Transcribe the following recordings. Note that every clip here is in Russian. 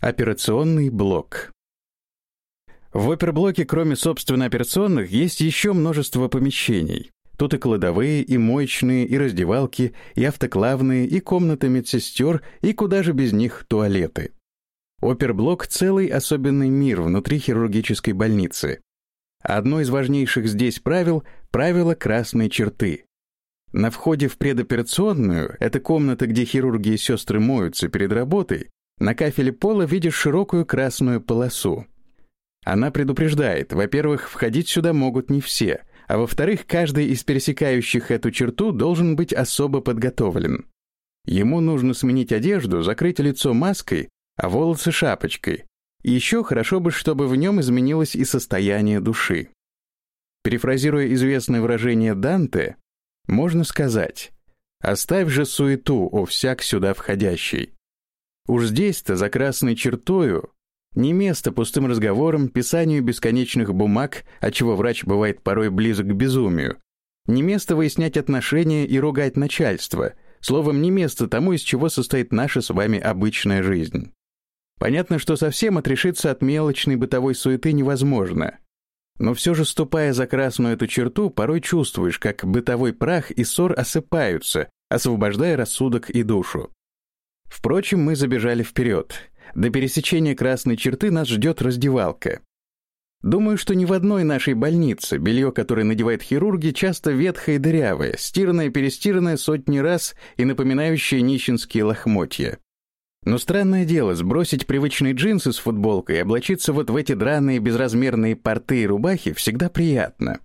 Операционный блок. В оперблоке, кроме собственно операционных, есть еще множество помещений. Тут и кладовые, и моечные, и раздевалки, и автоклавные, и комнаты медсестер, и куда же без них туалеты. Оперблок — целый особенный мир внутри хирургической больницы. Одно из важнейших здесь правил — правило красной черты. На входе в предоперационную, это комната, где хирурги и сестры моются перед работой, на кафеле пола видишь широкую красную полосу. Она предупреждает, во-первых, входить сюда могут не все, а во-вторых, каждый из пересекающих эту черту должен быть особо подготовлен. Ему нужно сменить одежду, закрыть лицо маской, а волосы шапочкой. И еще хорошо бы, чтобы в нем изменилось и состояние души. Перефразируя известное выражение Данте, можно сказать «Оставь же суету, о всяк сюда входящий». Уж здесь-то, за красной чертою, не место пустым разговорам, писанию бесконечных бумаг, отчего врач бывает порой близок к безумию. Не место выяснять отношения и ругать начальство. Словом, не место тому, из чего состоит наша с вами обычная жизнь. Понятно, что совсем отрешиться от мелочной бытовой суеты невозможно. Но все же, ступая за красную эту черту, порой чувствуешь, как бытовой прах и ссор осыпаются, освобождая рассудок и душу. Впрочем, мы забежали вперед. До пересечения красной черты нас ждет раздевалка. Думаю, что ни в одной нашей больнице белье, которое надевают хирурги, часто ветхое и дырявое, стиранное-перестиранное сотни раз и напоминающее нищенские лохмотья. Но странное дело, сбросить привычные джинсы с футболкой и облачиться вот в эти драные безразмерные порты и рубахи всегда приятно.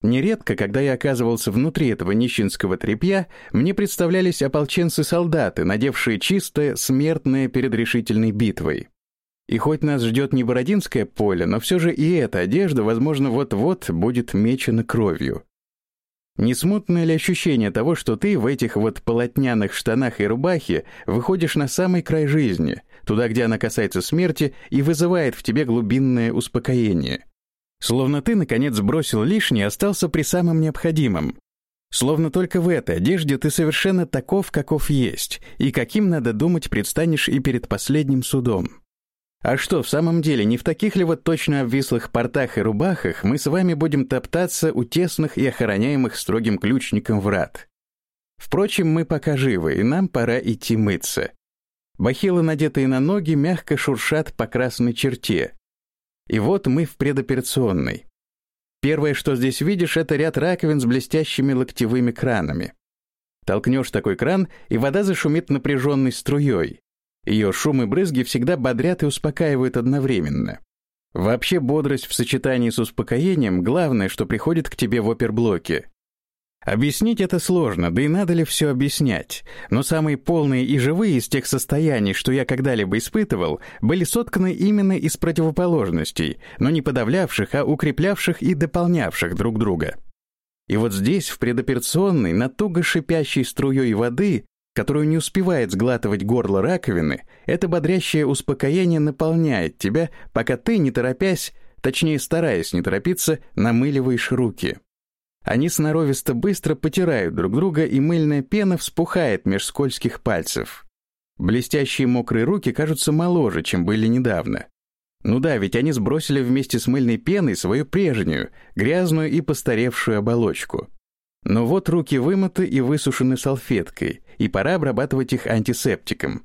Нередко, когда я оказывался внутри этого нищенского тряпья, мне представлялись ополченцы-солдаты, надевшие чистое, смертное перед решительной битвой. И хоть нас ждет не Бородинское поле, но все же и эта одежда, возможно, вот-вот будет мечена кровью. Не смутное ли ощущение того, что ты в этих вот полотняных штанах и рубахе выходишь на самый край жизни, туда, где она касается смерти и вызывает в тебе глубинное успокоение? Словно ты, наконец, сбросил лишнее и остался при самом необходимом. Словно только в этой одежде ты совершенно таков, каков есть, и каким, надо думать, предстанешь и перед последним судом. А что, в самом деле, не в таких ли вот точно обвислых портах и рубахах мы с вами будем топтаться у тесных и охраняемых строгим ключником врат? Впрочем, мы пока живы, и нам пора идти мыться. Бахилы, надетые на ноги, мягко шуршат по красной черте, и вот мы в предоперационной. Первое, что здесь видишь, это ряд раковин с блестящими локтевыми кранами. Толкнешь такой кран, и вода зашумит напряженной струей. Ее шум и брызги всегда бодрят и успокаивают одновременно. Вообще бодрость в сочетании с успокоением — главное, что приходит к тебе в оперблоке. Объяснить это сложно, да и надо ли все объяснять. Но самые полные и живые из тех состояний, что я когда-либо испытывал, были сотканы именно из противоположностей, но не подавлявших, а укреплявших и дополнявших друг друга. И вот здесь, в предоперационной, на туго шипящей струей воды, которую не успевает сглатывать горло раковины, это бодрящее успокоение наполняет тебя, пока ты, не торопясь, точнее стараясь не торопиться, намыливаешь руки. Они сноровисто быстро потирают друг друга, и мыльная пена вспухает меж скользких пальцев. Блестящие мокрые руки кажутся моложе, чем были недавно. Ну да, ведь они сбросили вместе с мыльной пеной свою прежнюю, грязную и постаревшую оболочку. Но вот руки вымыты и высушены салфеткой, и пора обрабатывать их антисептиком.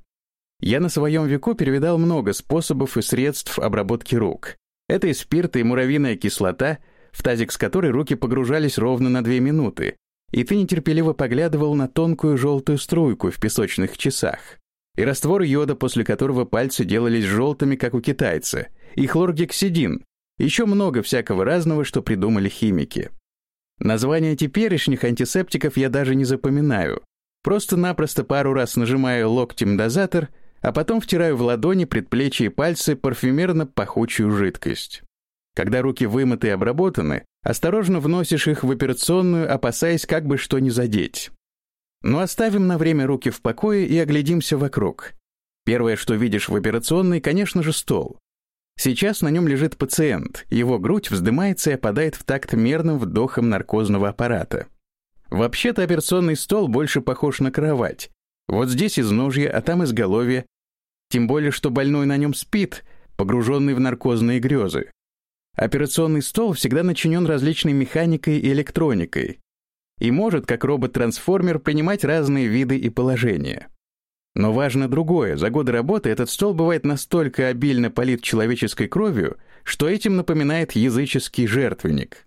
Я на своем веку перевидал много способов и средств обработки рук. Это и спирт, и муравьиная кислота — в тазик с которой руки погружались ровно на две минуты, и ты нетерпеливо поглядывал на тонкую желтую струйку в песочных часах, и раствор йода, после которого пальцы делались желтыми, как у китайца, и хлоргексидин, еще много всякого разного, что придумали химики. Названия теперешних антисептиков я даже не запоминаю. Просто-напросто пару раз нажимаю локтем дозатор, а потом втираю в ладони, предплечья и пальцы парфюмерно-пахучую жидкость. Когда руки вымыты и обработаны, осторожно вносишь их в операционную, опасаясь как бы что не задеть. Но оставим на время руки в покое и оглядимся вокруг. Первое, что видишь в операционной, конечно же, стол. Сейчас на нем лежит пациент, его грудь вздымается и опадает в такт мерным вдохом наркозного аппарата. Вообще-то операционный стол больше похож на кровать. Вот здесь изножье, а там изголовье. тем более что больной на нем спит, погруженный в наркозные грезы. Операционный стол всегда начинен различной механикой и электроникой и может, как робот-трансформер, принимать разные виды и положения. Но важно другое. За годы работы этот стол бывает настолько обильно полит человеческой кровью, что этим напоминает языческий жертвенник.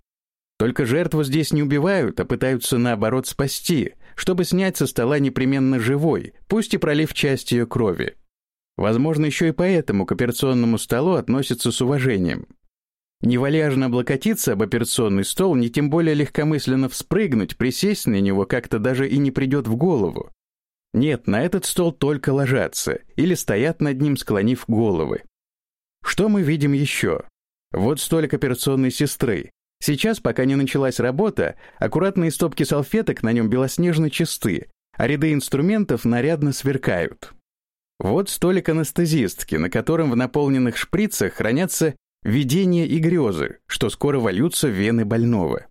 Только жертву здесь не убивают, а пытаются наоборот спасти, чтобы снять со стола непременно живой, пусть и пролив часть ее крови. Возможно, еще и поэтому к операционному столу относятся с уважением. Не вальяжно облокотиться об операционный стол, не тем более легкомысленно вспрыгнуть, присесть на него как-то даже и не придет в голову. Нет, на этот стол только ложатся или стоят над ним, склонив головы. Что мы видим еще? Вот столик операционной сестры. Сейчас, пока не началась работа, аккуратные стопки салфеток на нем белоснежно чисты, а ряды инструментов нарядно сверкают. Вот столик анестезистки, на котором в наполненных шприцах хранятся видения и грезы, что скоро вольются в вены больного.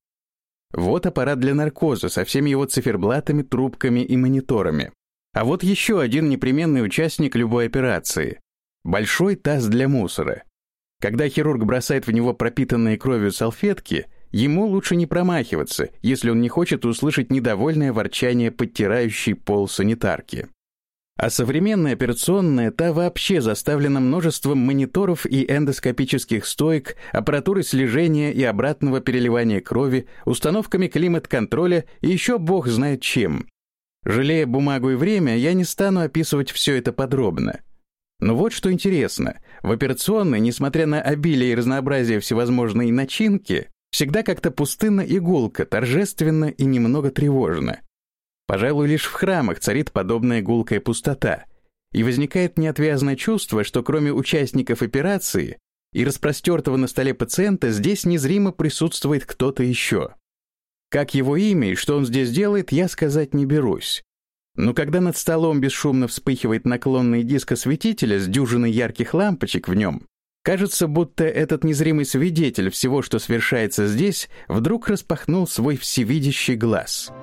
Вот аппарат для наркоза со всеми его циферблатами, трубками и мониторами. А вот еще один непременный участник любой операции — большой таз для мусора. Когда хирург бросает в него пропитанные кровью салфетки, ему лучше не промахиваться, если он не хочет услышать недовольное ворчание подтирающей пол санитарки. А современная операционная та вообще заставлена множеством мониторов и эндоскопических стоек, аппаратуры слежения и обратного переливания крови, установками климат-контроля и еще бог знает чем. Жалея бумагу и время, я не стану описывать все это подробно. Но вот что интересно. В операционной, несмотря на обилие и разнообразие всевозможной начинки, всегда как-то пустынна иголка, торжественно и немного тревожно. Пожалуй, лишь в храмах царит подобная гулкая пустота, и возникает неотвязное чувство, что кроме участников операции и распростертого на столе пациента здесь незримо присутствует кто-то еще. Как его имя и что он здесь делает, я сказать не берусь. Но когда над столом бесшумно вспыхивает наклонный диск осветителя с дюжиной ярких лампочек в нем, кажется, будто этот незримый свидетель всего, что совершается здесь, вдруг распахнул свой всевидящий глаз —